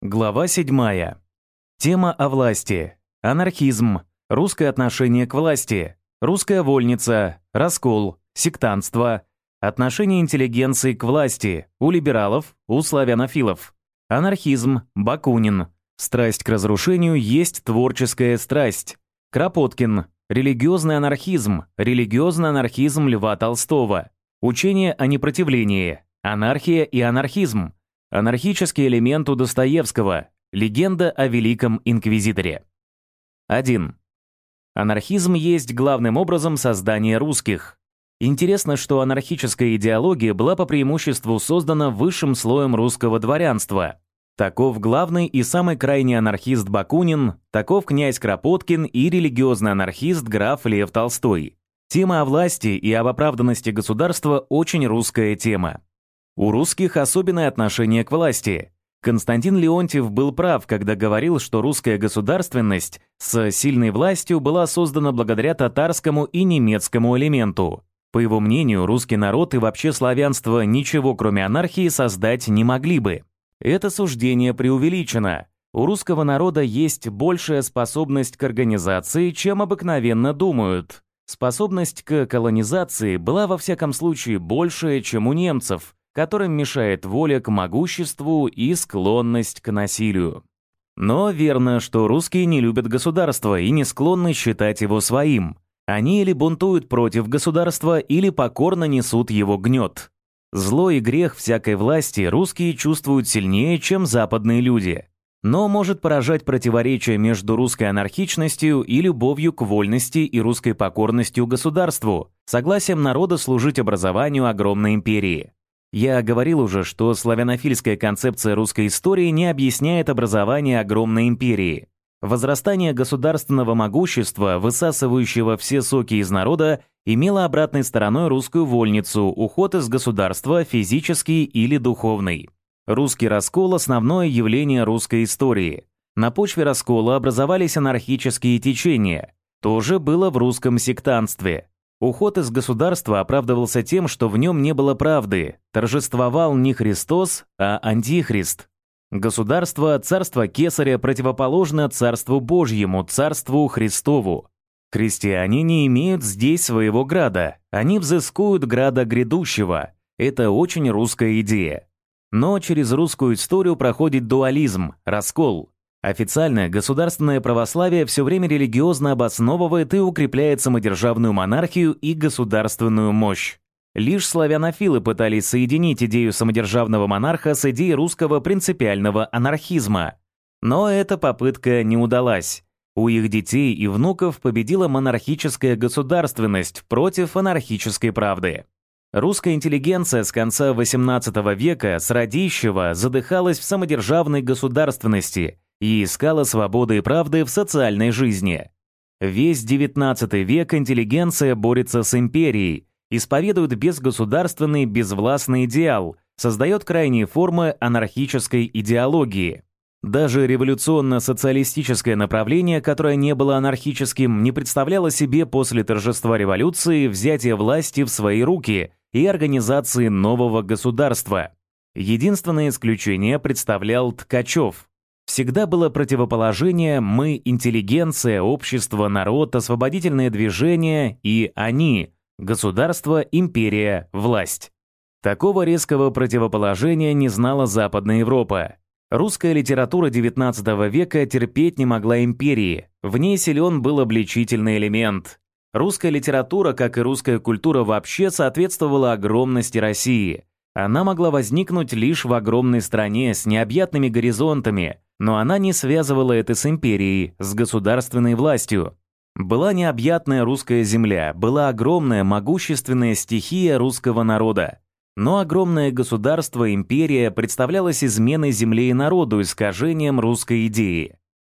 Глава 7. Тема о власти. Анархизм. Русское отношение к власти. Русская вольница. Раскол. Сектантство. Отношение интеллигенции к власти. У либералов, у славянофилов. Анархизм. Бакунин. Страсть к разрушению есть творческая страсть. Кропоткин. Религиозный анархизм. Религиозный анархизм Льва Толстого. Учение о непротивлении. Анархия и анархизм. Анархический элемент у Достоевского. Легенда о Великом Инквизиторе. 1. Анархизм есть главным образом создание русских. Интересно, что анархическая идеология была по преимуществу создана высшим слоем русского дворянства. Таков главный и самый крайний анархист Бакунин, таков князь Кропоткин и религиозный анархист граф Лев Толстой. Тема о власти и об оправданности государства очень русская тема. У русских особенное отношение к власти. Константин Леонтьев был прав, когда говорил, что русская государственность с сильной властью была создана благодаря татарскому и немецкому элементу. По его мнению, русский народ и вообще славянство ничего кроме анархии создать не могли бы. Это суждение преувеличено. У русского народа есть большая способность к организации, чем обыкновенно думают. Способность к колонизации была во всяком случае большая, чем у немцев, которым мешает воля к могуществу и склонность к насилию. Но верно, что русские не любят государство и не склонны считать его своим. Они или бунтуют против государства, или покорно несут его гнет. Зло и грех всякой власти русские чувствуют сильнее, чем западные люди. Но может поражать противоречие между русской анархичностью и любовью к вольности и русской покорностью государству, согласием народа служить образованию огромной империи. Я говорил уже, что славянофильская концепция русской истории не объясняет образование огромной империи. Возрастание государственного могущества, высасывающего все соки из народа, имело обратной стороной русскую вольницу, уход из государства, физический или духовный. Русский раскол – основное явление русской истории. На почве раскола образовались анархические течения. То же было в русском сектантстве. Уход из государства оправдывался тем, что в нем не было правды, торжествовал не Христос, а Антихрист. Государство, царство Кесаря противоположно царству Божьему, царству Христову. Крестьяне не имеют здесь своего града, они взыскуют града грядущего. Это очень русская идея. Но через русскую историю проходит дуализм, раскол. Официальное государственное православие все время религиозно обосновывает и укрепляет самодержавную монархию и государственную мощь. Лишь славянофилы пытались соединить идею самодержавного монарха с идеей русского принципиального анархизма. Но эта попытка не удалась. У их детей и внуков победила монархическая государственность против анархической правды. Русская интеллигенция с конца XVIII века с Радищева задыхалась в самодержавной государственности – и искала свободы и правды в социальной жизни. Весь XIX век интеллигенция борется с империей, исповедует безгосударственный безвластный идеал, создает крайние формы анархической идеологии. Даже революционно-социалистическое направление, которое не было анархическим, не представляло себе после торжества революции взятие власти в свои руки и организации нового государства. Единственное исключение представлял Ткачев, Всегда было противоположение «мы» — интеллигенция, общество, народ, освободительное движение и «они» — государство, империя, власть. Такого резкого противоположения не знала Западная Европа. Русская литература XIX века терпеть не могла империи, в ней силен был обличительный элемент. Русская литература, как и русская культура вообще, соответствовала огромности России. Она могла возникнуть лишь в огромной стране с необъятными горизонтами, но она не связывала это с империей, с государственной властью. Была необъятная русская земля, была огромная могущественная стихия русского народа. Но огромное государство, империя представлялась изменой земле и народу, искажением русской идеи.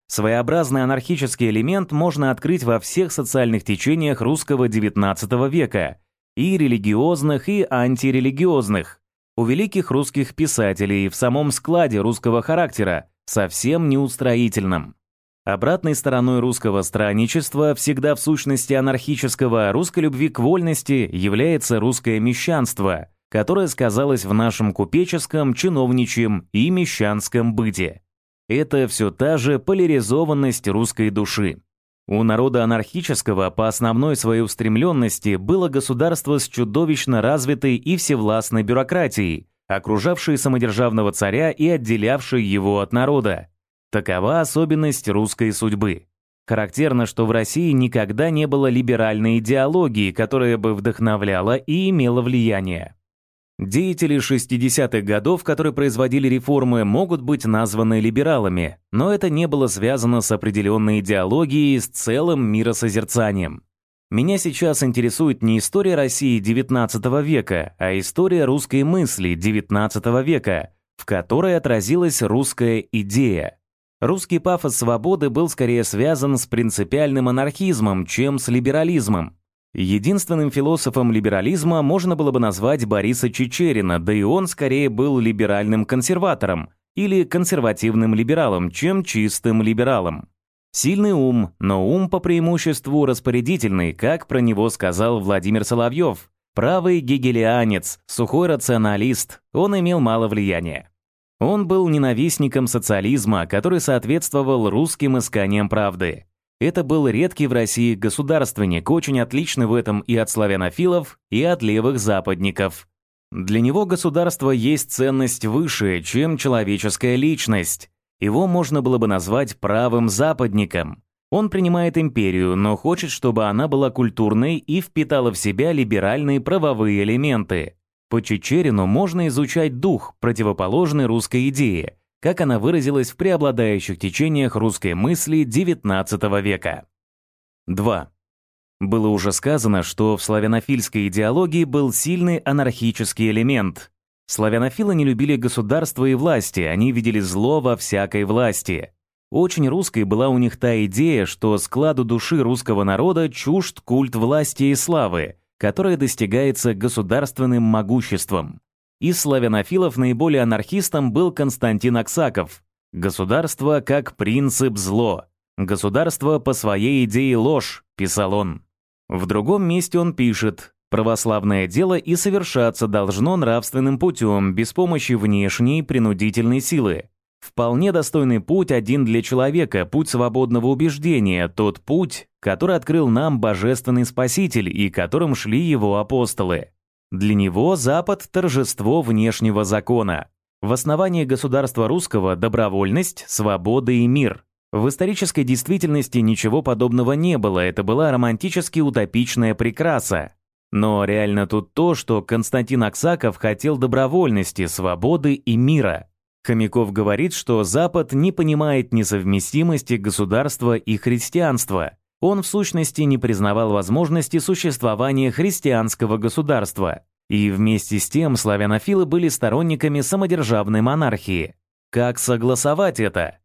Своеобразный анархический элемент можно открыть во всех социальных течениях русского XIX века, и религиозных, и антирелигиозных, у великих русских писателей в самом складе русского характера, совсем неустроительном. Обратной стороной русского странничества, всегда в сущности анархического, русской любви к вольности является русское мещанство, которое сказалось в нашем купеческом, чиновничьем и мещанском быте. это все та же поляризованность русской души. У народа анархического по основной своей устремленности было государство с чудовищно развитой и всевластной бюрократией, окружавшей самодержавного царя и отделявшей его от народа. Такова особенность русской судьбы. Характерно, что в России никогда не было либеральной идеологии, которая бы вдохновляла и имела влияние. Деятели 60-х годов, которые производили реформы, могут быть названы либералами, но это не было связано с определенной идеологией, с целым миросозерцанием. Меня сейчас интересует не история России XIX века, а история русской мысли XIX века, в которой отразилась русская идея. Русский пафос свободы был скорее связан с принципиальным анархизмом, чем с либерализмом. Единственным философом либерализма можно было бы назвать Бориса Чечерина, да и он скорее был либеральным консерватором или консервативным либералом, чем чистым либералом. Сильный ум, но ум по преимуществу распорядительный, как про него сказал Владимир Соловьев. Правый гегелианец, сухой рационалист, он имел мало влияния. Он был ненавистником социализма, который соответствовал русским исканиям правды. Это был редкий в России государственник, очень отличный в этом и от славянофилов, и от левых западников. Для него государство есть ценность выше, чем человеческая личность. Его можно было бы назвать правым западником. Он принимает империю, но хочет, чтобы она была культурной и впитала в себя либеральные правовые элементы. По Чечерину можно изучать дух, противоположный русской идее, как она выразилась в преобладающих течениях русской мысли XIX века. 2. Было уже сказано, что в славянофильской идеологии был сильный анархический элемент. Славянофилы не любили государство и власти, они видели зло во всякой власти. Очень русской была у них та идея, что складу души русского народа чужд культ власти и славы, которая достигается государственным могуществом. Из славянофилов наиболее анархистом был Константин Аксаков. «Государство как принцип зло. Государство по своей идее ложь», — писал он. В другом месте он пишет «Православное дело и совершаться должно нравственным путем, без помощи внешней принудительной силы. Вполне достойный путь один для человека, путь свободного убеждения, тот путь, который открыл нам Божественный Спаситель и которым шли его апостолы. Для него Запад – торжество внешнего закона. В основании государства русского – добровольность, свобода и мир. В исторической действительности ничего подобного не было, это была романтически утопичная прекраса. Но реально тут то, что Константин Аксаков хотел добровольности, свободы и мира. Хомяков говорит, что Запад не понимает несовместимости государства и христианства. Он в сущности не признавал возможности существования христианского государства. И вместе с тем славянофилы были сторонниками самодержавной монархии. Как согласовать это?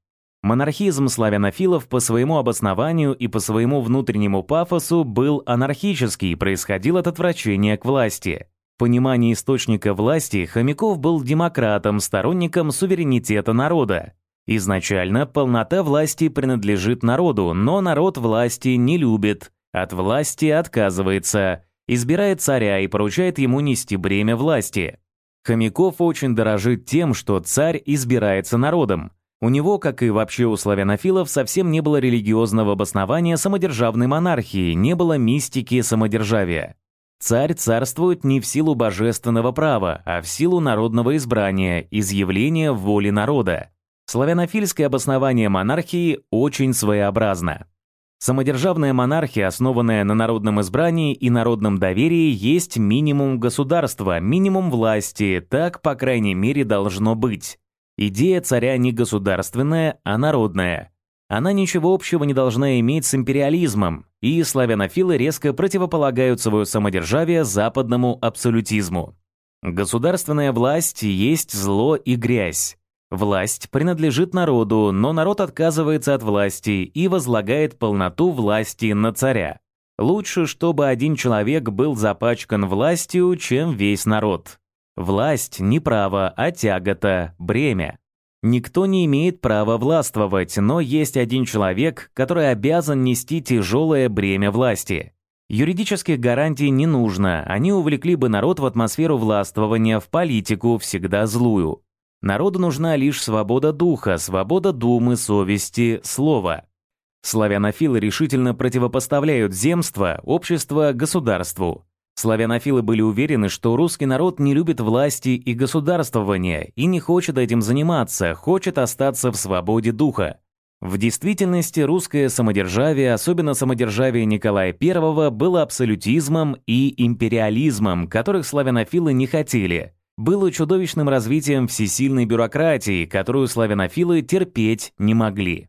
Монархизм славянофилов по своему обоснованию и по своему внутреннему пафосу был анархический и происходил от отвращения к власти. В понимании источника власти Хомяков был демократом, сторонником суверенитета народа. Изначально полнота власти принадлежит народу, но народ власти не любит, от власти отказывается, избирает царя и поручает ему нести бремя власти. Хомяков очень дорожит тем, что царь избирается народом. У него, как и вообще у славянофилов, совсем не было религиозного обоснования самодержавной монархии, не было мистики самодержавия. Царь царствует не в силу божественного права, а в силу народного избрания, изъявления воли народа. Славянофильское обоснование монархии очень своеобразно. Самодержавная монархия, основанная на народном избрании и народном доверии, есть минимум государства, минимум власти, так, по крайней мере, должно быть. Идея царя не государственная, а народная. Она ничего общего не должна иметь с империализмом, и славянофилы резко противополагают свое самодержавие западному абсолютизму. Государственная власть есть зло и грязь. Власть принадлежит народу, но народ отказывается от власти и возлагает полноту власти на царя. Лучше, чтобы один человек был запачкан властью, чем весь народ. Власть не право, а тягота, бремя. Никто не имеет права властвовать, но есть один человек, который обязан нести тяжелое бремя власти. Юридических гарантий не нужно, они увлекли бы народ в атмосферу властвования, в политику, всегда злую. Народу нужна лишь свобода духа, свобода думы, совести, слова. Славянофилы решительно противопоставляют земство, общество государству. Славянофилы были уверены, что русский народ не любит власти и государствования и не хочет этим заниматься, хочет остаться в свободе духа. В действительности русское самодержавие, особенно самодержавие Николая I, было абсолютизмом и империализмом, которых славянофилы не хотели. Было чудовищным развитием всесильной бюрократии, которую славянофилы терпеть не могли.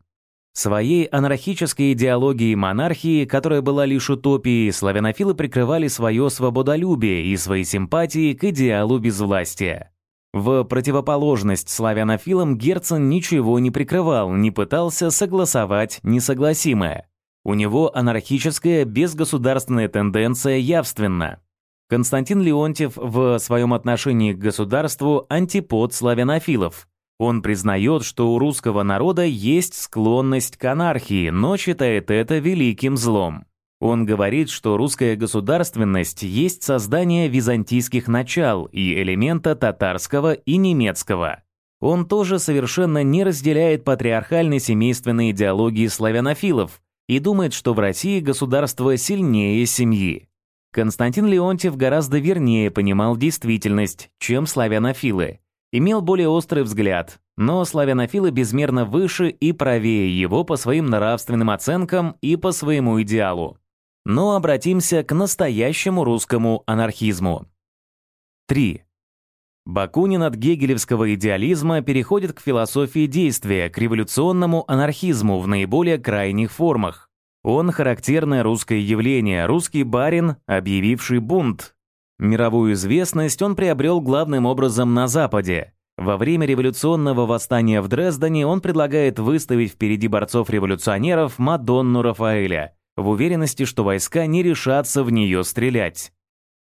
Своей анархической идеологией монархии, которая была лишь утопией, славянофилы прикрывали свое свободолюбие и свои симпатии к идеалу безвластия. В противоположность славянофилам Герцен ничего не прикрывал, не пытался согласовать несогласимое. У него анархическая безгосударственная тенденция явственна. Константин Леонтьев в своем отношении к государству антипод славянофилов – он признает, что у русского народа есть склонность к анархии, но считает это великим злом. Он говорит, что русская государственность есть создание византийских начал и элемента татарского и немецкого. Он тоже совершенно не разделяет патриархальной семейственной идеологии славянофилов и думает, что в России государство сильнее семьи. Константин Леонтьев гораздо вернее понимал действительность, чем славянофилы – имел более острый взгляд, но славянофилы безмерно выше и правее его по своим нравственным оценкам и по своему идеалу. Но обратимся к настоящему русскому анархизму. 3. Бакунин от гегелевского идеализма переходит к философии действия, к революционному анархизму в наиболее крайних формах. Он характерное русское явление, русский барин, объявивший бунт, Мировую известность он приобрел главным образом на Западе. Во время революционного восстания в Дрездене он предлагает выставить впереди борцов-революционеров Мадонну Рафаэля, в уверенности, что войска не решатся в нее стрелять.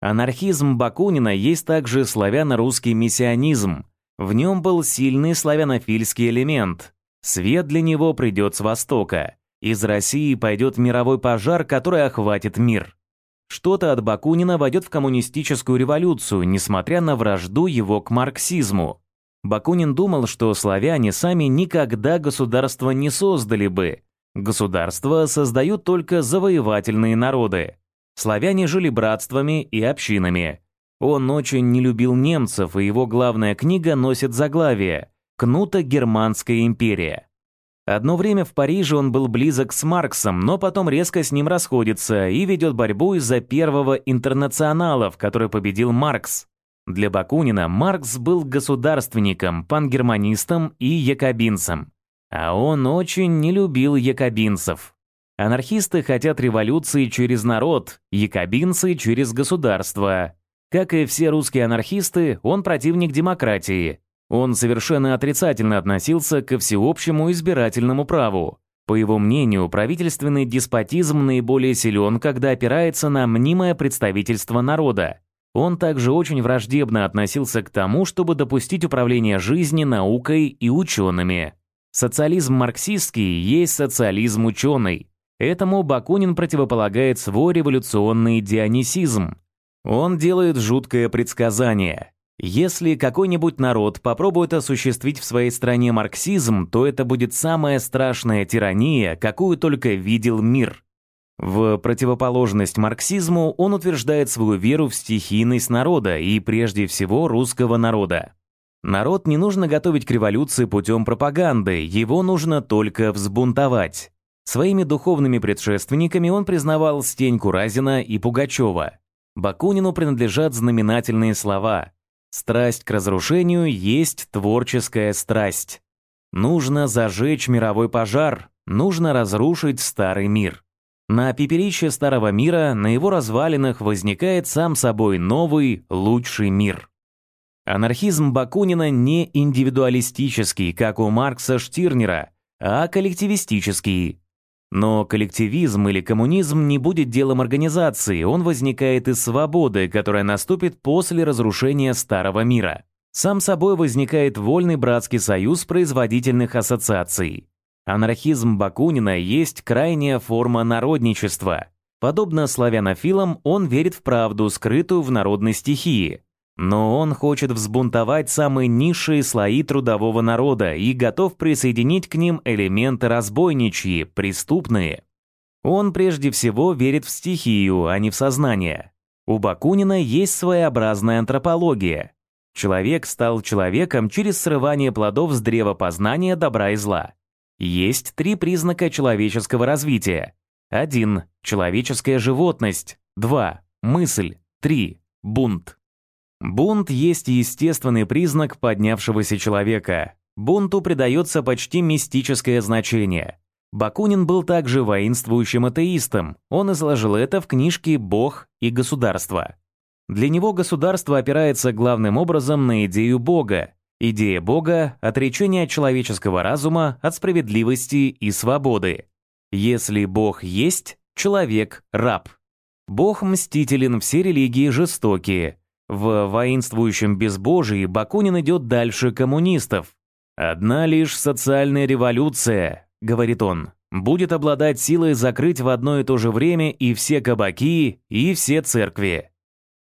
Анархизм Бакунина есть также славяно-русский миссионизм. В нем был сильный славянофильский элемент. Свет для него придет с Востока. Из России пойдет мировой пожар, который охватит мир. Что-то от Бакунина войдет в коммунистическую революцию, несмотря на вражду его к марксизму. Бакунин думал, что славяне сами никогда государство не создали бы. Государство создают только завоевательные народы. Славяне жили братствами и общинами. Он очень не любил немцев, и его главная книга носит заглавие «Кнута Германская империя». Одно время в Париже он был близок с Марксом, но потом резко с ним расходится и ведет борьбу из-за первого интернационала, в которой победил Маркс. Для Бакунина Маркс был государственником, пангерманистом и якобинцем. А он очень не любил якобинцев. Анархисты хотят революции через народ, якобинцы через государство. Как и все русские анархисты, он противник демократии. Он совершенно отрицательно относился ко всеобщему избирательному праву. По его мнению, правительственный деспотизм наиболее силен, когда опирается на мнимое представительство народа. Он также очень враждебно относился к тому, чтобы допустить управление жизнью, наукой и учеными. Социализм марксистский есть социализм ученый. Этому Бакунин противополагает свой революционный дионисизм. Он делает жуткое предсказание – если какой-нибудь народ попробует осуществить в своей стране марксизм, то это будет самая страшная тирания, какую только видел мир. В противоположность марксизму он утверждает свою веру в стихийность народа и прежде всего русского народа. Народ не нужно готовить к революции путем пропаганды, его нужно только взбунтовать. Своими духовными предшественниками он признавал Стеньку Разина и Пугачева. Бакунину принадлежат знаменательные слова Страсть к разрушению есть творческая страсть. Нужно зажечь мировой пожар, нужно разрушить старый мир. На пепелище старого мира, на его развалинах возникает сам собой новый, лучший мир. Анархизм Бакунина не индивидуалистический, как у Маркса Штирнера, а коллективистический. Но коллективизм или коммунизм не будет делом организации, он возникает из свободы, которая наступит после разрушения старого мира. Сам собой возникает вольный братский союз производительных ассоциаций. Анархизм Бакунина есть крайняя форма народничества. Подобно славянофилам, он верит в правду, скрытую в народной стихии. Но он хочет взбунтовать самые низшие слои трудового народа и готов присоединить к ним элементы разбойничьи, преступные. Он прежде всего верит в стихию, а не в сознание. У Бакунина есть своеобразная антропология. Человек стал человеком через срывание плодов с древа познания добра и зла. Есть три признака человеческого развития. Один – человеческая животность. Два – мысль. Три – бунт. Бунт есть естественный признак поднявшегося человека. Бунту придается почти мистическое значение. Бакунин был также воинствующим атеистом. Он изложил это в книжке «Бог и государство». Для него государство опирается главным образом на идею Бога. Идея Бога – отречение человеческого разума от справедливости и свободы. Если Бог есть, человек – раб. Бог мстителен, все религии жестокие. В воинствующем безбожии Бакунин идет дальше коммунистов. «Одна лишь социальная революция», — говорит он, «будет обладать силой закрыть в одно и то же время и все кабаки, и все церкви».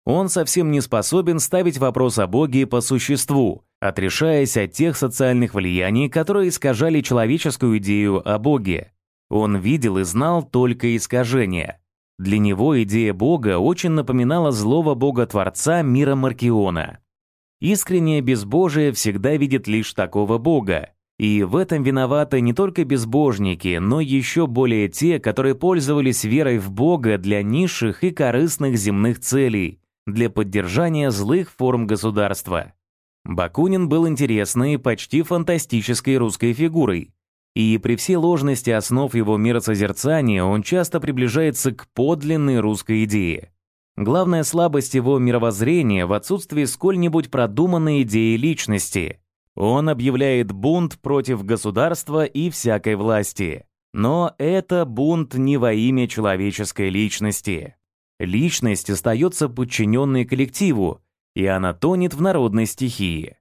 Он совсем не способен ставить вопрос о Боге по существу, отрешаясь от тех социальных влияний, которые искажали человеческую идею о Боге. Он видел и знал только искажения. Для него идея Бога очень напоминала злого бога-творца мира Маркиона. Искреннее безбожие всегда видит лишь такого бога, и в этом виноваты не только безбожники, но еще более те, которые пользовались верой в Бога для низших и корыстных земных целей, для поддержания злых форм государства. Бакунин был интересной, почти фантастической русской фигурой, и при всей ложности основ его миросозерцания он часто приближается к подлинной русской идее. Главная слабость его мировоззрения в отсутствии сколь-нибудь продуманной идеи личности. Он объявляет бунт против государства и всякой власти. Но это бунт не во имя человеческой личности. Личность остается подчиненной коллективу, и она тонет в народной стихии.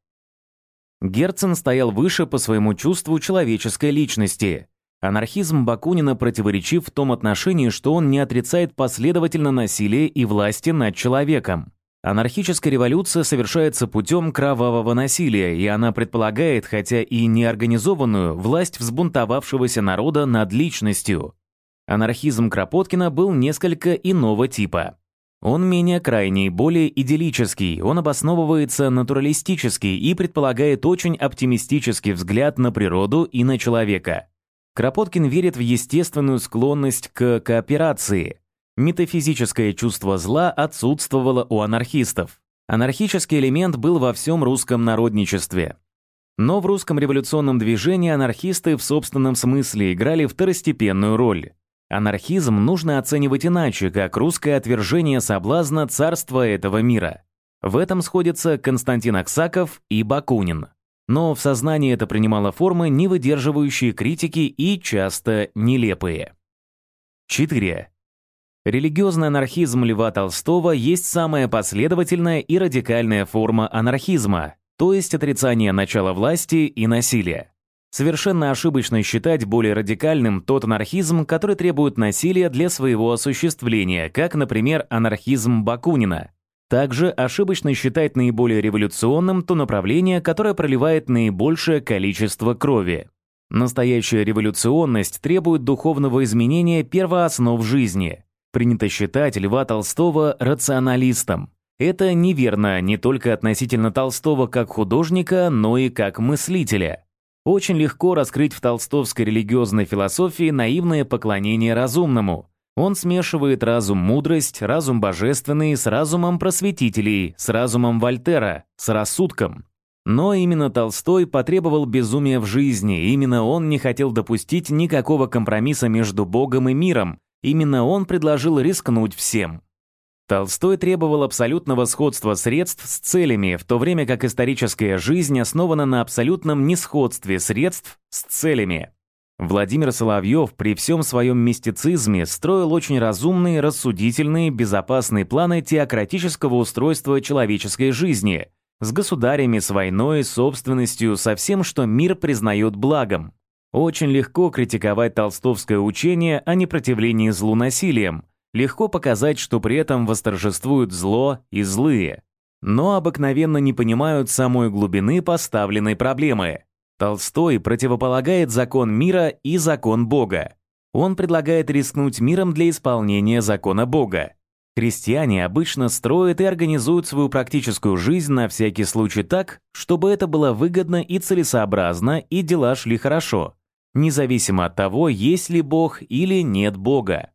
Герцен стоял выше по своему чувству человеческой личности. Анархизм Бакунина противоречив в том отношении, что он не отрицает последовательно насилие и власти над человеком. Анархическая революция совершается путем кровавого насилия, и она предполагает, хотя и неорганизованную, власть взбунтовавшегося народа над личностью. Анархизм Кропоткина был несколько иного типа. Он менее крайний, более идиллический, он обосновывается натуралистически и предполагает очень оптимистический взгляд на природу и на человека. Кропоткин верит в естественную склонность к кооперации. Метафизическое чувство зла отсутствовало у анархистов. Анархический элемент был во всем русском народничестве. Но в русском революционном движении анархисты в собственном смысле играли второстепенную роль. Анархизм нужно оценивать иначе, как русское отвержение соблазна царства этого мира. В этом сходятся Константин Аксаков и Бакунин. Но в сознании это принимало формы, не выдерживающие критики и часто нелепые. 4. Религиозный анархизм Льва Толстого есть самая последовательная и радикальная форма анархизма, то есть отрицание начала власти и насилия. Совершенно ошибочно считать более радикальным тот анархизм, который требует насилия для своего осуществления, как, например, анархизм Бакунина. Также ошибочно считать наиболее революционным то направление, которое проливает наибольшее количество крови. Настоящая революционность требует духовного изменения первооснов жизни. Принято считать Льва Толстого рационалистом. Это неверно не только относительно Толстого как художника, но и как мыслителя. Очень легко раскрыть в толстовской религиозной философии наивное поклонение разумному. Он смешивает разум-мудрость, разум божественный с разумом просветителей, с разумом Вольтера, с рассудком. Но именно Толстой потребовал безумия в жизни, именно он не хотел допустить никакого компромисса между Богом и миром, именно он предложил рискнуть всем. Толстой требовал абсолютного сходства средств с целями, в то время как историческая жизнь основана на абсолютном несходстве средств с целями. Владимир Соловьев при всем своем мистицизме строил очень разумные, рассудительные, безопасные планы теократического устройства человеческой жизни, с государями, с войной, собственностью, со всем, что мир признает благом. Очень легко критиковать толстовское учение о непротивлении злу насилием – легко показать, что при этом восторжествуют зло и злые. но обыкновенно не понимают самой глубины поставленной проблемы. Толстой противополагает закон мира и закон Бога. Он предлагает рискнуть миром для исполнения закона Бога. Христиане обычно строят и организуют свою практическую жизнь на всякий случай так, чтобы это было выгодно и целесообразно, и дела шли хорошо, независимо от того, есть ли Бог или нет Бога.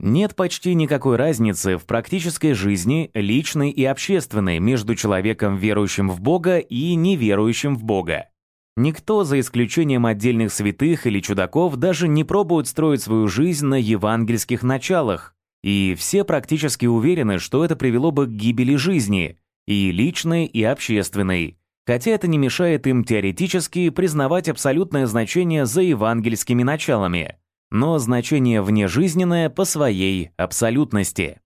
Нет почти никакой разницы в практической жизни, личной и общественной, между человеком, верующим в Бога и неверующим в Бога. Никто, за исключением отдельных святых или чудаков, даже не пробует строить свою жизнь на евангельских началах, и все практически уверены, что это привело бы к гибели жизни, и личной, и общественной, хотя это не мешает им теоретически признавать абсолютное значение за евангельскими началами, но значение внежизненное по своей абсолютности.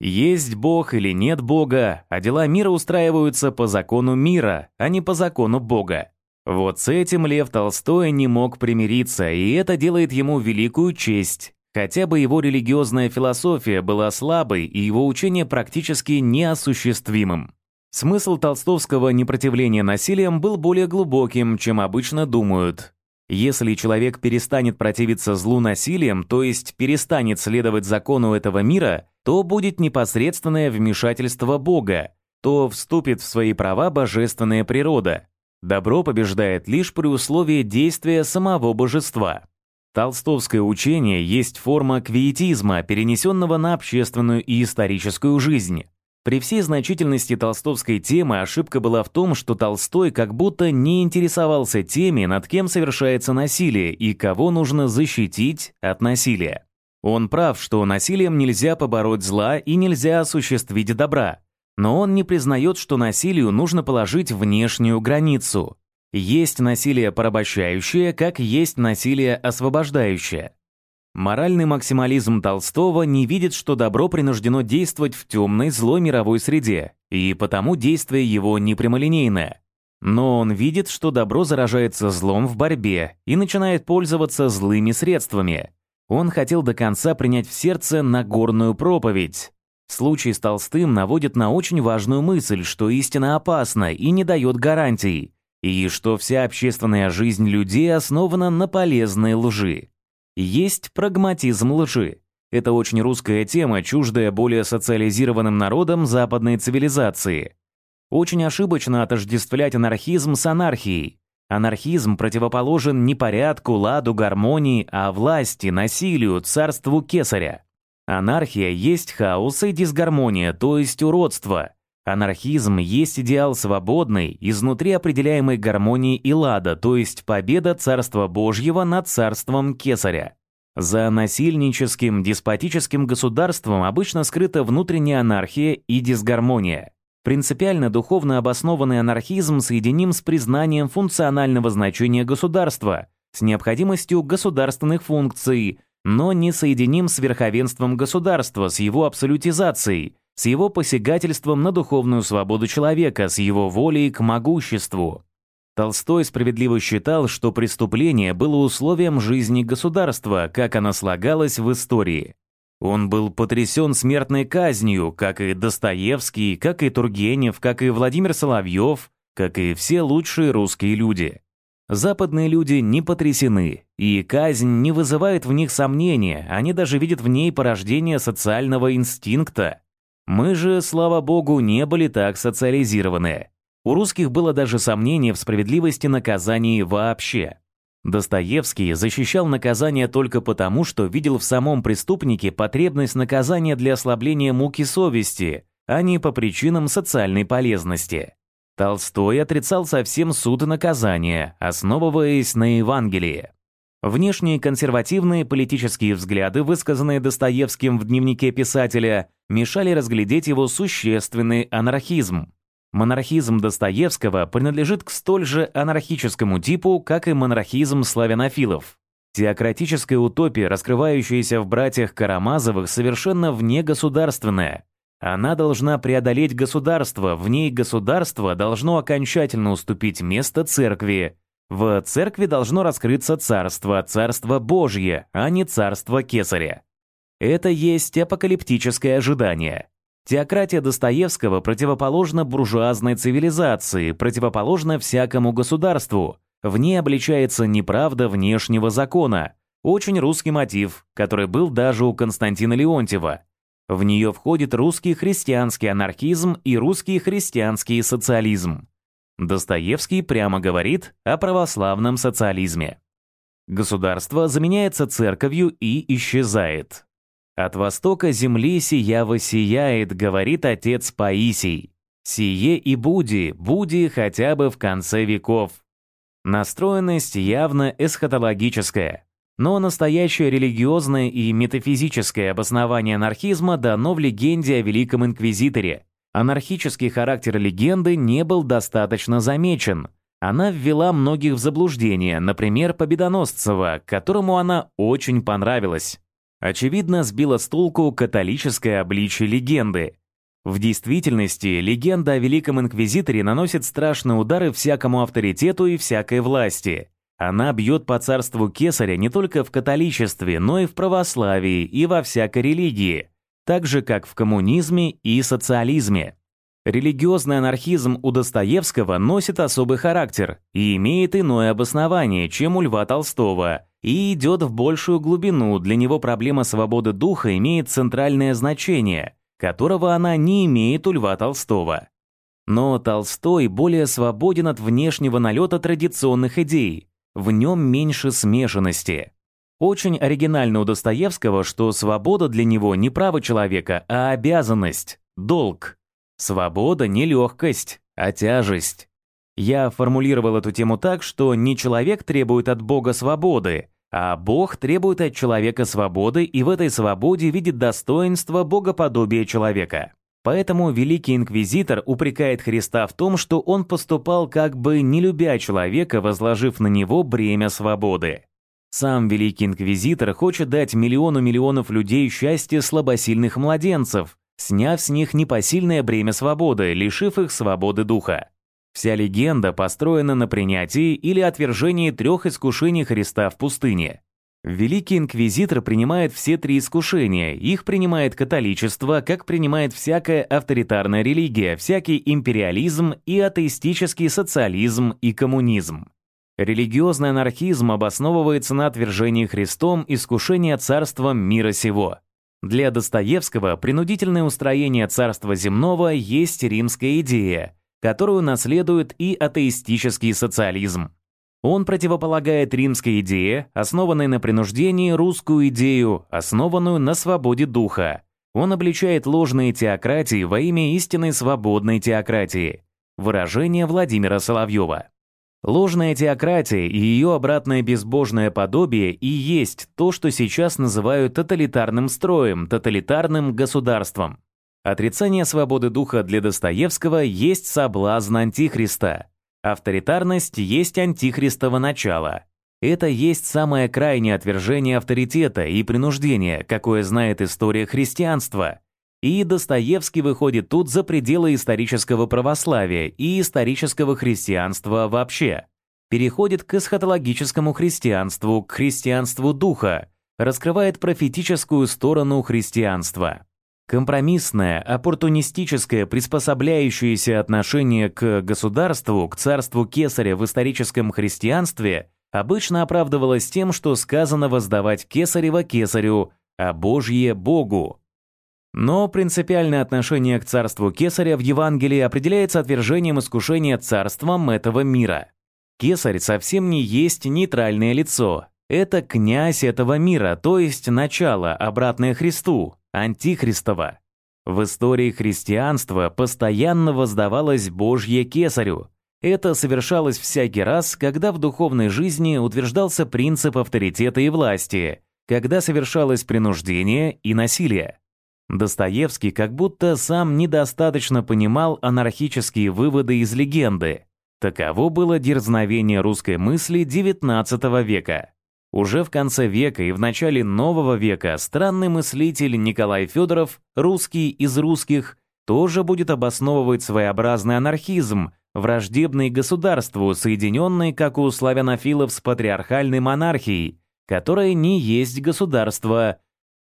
Есть Бог или нет Бога, а дела мира устраиваются по закону мира, а не по закону Бога. Вот с этим Лев Толстой не мог примириться, и это делает ему великую честь, Хотя бы его религиозная философия была слабой и его учение практически неосуществимым. Смысл толстовского непротивления насилием был более глубоким, чем обычно думают. Если человек перестанет противиться злу насилием, то есть перестанет следовать закону этого мира, то будет непосредственное вмешательство Бога, то вступит в свои права божественная природа. Добро побеждает лишь при условии действия самого божества. Толстовское учение есть форма квиетизма, перенесенного на общественную и историческую жизнь. При всей значительности толстовской темы ошибка была в том, что Толстой как будто не интересовался теми, над кем совершается насилие и кого нужно защитить от насилия. Он прав, что насилием нельзя побороть зла и нельзя осуществить добра. Но он не признает, что насилию нужно положить внешнюю границу. Есть насилие порабощающее, как есть насилие освобождающее. Моральный максимализм Толстого не видит, что добро принуждено действовать в темной, злой мировой среде, и потому действие его не прямолинейное. Но он видит, что добро заражается злом в борьбе и начинает пользоваться злыми средствами. Он хотел до конца принять в сердце Нагорную проповедь. Случай с Толстым наводит на очень важную мысль, что истина опасна и не дает гарантий и что вся общественная жизнь людей основана на полезной лжи. Есть прагматизм лжи. Это очень русская тема, чуждая более социализированным народам западной цивилизации. Очень ошибочно отождествлять анархизм с анархией. Анархизм противоположен не порядку, ладу, гармонии, а власти, насилию, царству кесаря. Анархия есть хаос и дисгармония, то есть уродство. Анархизм есть идеал свободной, изнутри определяемой гармонии и лада, то есть победа Царства Божьего над Царством Кесаря. За насильническим, деспотическим государством обычно скрыта внутренняя анархия и дисгармония. Принципиально духовно обоснованный анархизм соединим с признанием функционального значения государства, с необходимостью государственных функций, но не соединим с верховенством государства, с его абсолютизацией, с его посягательством на духовную свободу человека, с его волей к могуществу. Толстой справедливо считал, что преступление было условием жизни государства, как оно слагалось в истории. Он был потрясен смертной казнью, как и Достоевский, как и Тургенев, как и Владимир Соловьев, как и все лучшие русские люди. Западные люди не потрясены, и казнь не вызывает в них сомнения, они даже видят в ней порождение социального инстинкта. Мы же, слава богу, не были так социализированы. У русских было даже сомнение в справедливости наказаний вообще. Достоевский защищал наказание только потому, что видел в самом преступнике потребность наказания для ослабления муки совести, а не по причинам социальной полезности. Толстой отрицал совсем суд и наказание, основываясь на Евангелии. Внешние консервативные политические взгляды, высказанные Достоевским в дневнике писателя, мешали разглядеть его существенный анархизм. Монархизм Достоевского принадлежит к столь же анархическому типу, как и монархизм славянофилов. Теократическая утопия, раскрывающаяся в братьях Карамазовых, совершенно внегосударственная. Она должна преодолеть государство, в ней государство должно окончательно уступить место церкви, в церкви должно раскрыться царство, царство Божье, а не царство Кесаря. Это есть апокалиптическое ожидание. Теократия Достоевского противоположна буржуазной цивилизации, противоположна всякому государству. В ней обличается неправда внешнего закона. Очень русский мотив, который был даже у Константина Леонтьева. В нее входит русский христианский анархизм и русский христианский социализм. Достоевский прямо говорит о православном социализме. Государство заменяется церковью и исчезает. «От востока земли сия воссияет», — говорит отец Паисий. «Сие и буди, буди хотя бы в конце веков». Настроенность явно эсхатологическая. Но настоящее религиозное и метафизическое обоснование анархизма дано в легенде о Великом Инквизиторе. Анархический характер легенды не был достаточно замечен. Она ввела многих в заблуждение, например, Победоносцева, которому она очень понравилась очевидно сбила с толку католическое обличие легенды. В действительности, легенда о Великом Инквизиторе наносит страшные удары всякому авторитету и всякой власти. Она бьет по царству Кесаря не только в католичестве, но и в православии и во всякой религии, так же, как в коммунизме и социализме. Религиозный анархизм у Достоевского носит особый характер и имеет иное обоснование, чем у Льва Толстого, и идет в большую глубину, для него проблема свободы духа имеет центральное значение, которого она не имеет у Льва Толстого. Но Толстой более свободен от внешнего налета традиционных идей, в нем меньше смешанности. Очень оригинально у Достоевского, что свобода для него не право человека, а обязанность, долг. Свобода не легкость, а тяжесть. Я формулировал эту тему так, что не человек требует от Бога свободы, а Бог требует от человека свободы и в этой свободе видит достоинство богоподобия человека. Поэтому Великий Инквизитор упрекает Христа в том, что он поступал как бы не любя человека, возложив на него бремя свободы. Сам Великий Инквизитор хочет дать миллиону миллионов людей счастье слабосильных младенцев, сняв с них непосильное бремя свободы, лишив их свободы духа. Вся легенда построена на принятии или отвержении трех искушений Христа в пустыне. Великий инквизитор принимает все три искушения, их принимает католичество, как принимает всякая авторитарная религия, всякий империализм и атеистический социализм и коммунизм. Религиозный анархизм обосновывается на отвержении Христом искушения царством мира сего. Для Достоевского принудительное устроение царства земного есть римская идея, которую наследует и атеистический социализм. Он противополагает римской идее, основанной на принуждении, русскую идею, основанную на свободе духа. Он обличает ложные теократии во имя истинной свободной теократии. Выражение Владимира Соловьева. Ложная теократия и ее обратное безбожное подобие и есть то, что сейчас называют тоталитарным строем, тоталитарным государством. Отрицание свободы духа для Достоевского есть соблазн антихриста. Авторитарность есть антихристово начало. Это есть самое крайнее отвержение авторитета и принуждения, какое знает история христианства – и Достоевский выходит тут за пределы исторического православия и исторического христианства вообще. Переходит к эсхатологическому христианству, к христианству духа, раскрывает профетическую сторону христианства. Компромиссное, оппортунистическое, приспособляющееся отношение к государству, к царству Кесаря в историческом христианстве обычно оправдывалось тем, что сказано воздавать Кесарева Кесарю, а Божье Богу. Но принципиальное отношение к царству Кесаря в Евангелии определяется отвержением искушения царством этого мира. Кесарь совсем не есть нейтральное лицо. Это князь этого мира, то есть начало, обратное Христу, антихристово. В истории христианства постоянно воздавалось Божье Кесарю. Это совершалось всякий раз, когда в духовной жизни утверждался принцип авторитета и власти, когда совершалось принуждение и насилие. Достоевский как будто сам недостаточно понимал анархические выводы из легенды. Таково было дерзновение русской мысли XIX века. Уже в конце века и в начале нового века странный мыслитель Николай Федоров, русский из русских, тоже будет обосновывать своеобразный анархизм, враждебный государству, соединенный, как у славянофилов, с патриархальной монархией, которая не есть государство,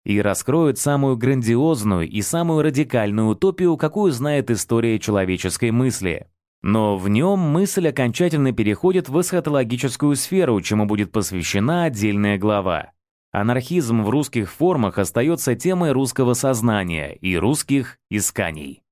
и раскроет самую грандиозную и самую радикальную утопию, какую знает история человеческой мысли. Но в нем мысль окончательно переходит в эсхатологическую сферу, чему будет посвящена отдельная глава. Анархизм в русских формах остается темой русского сознания и русских исканий.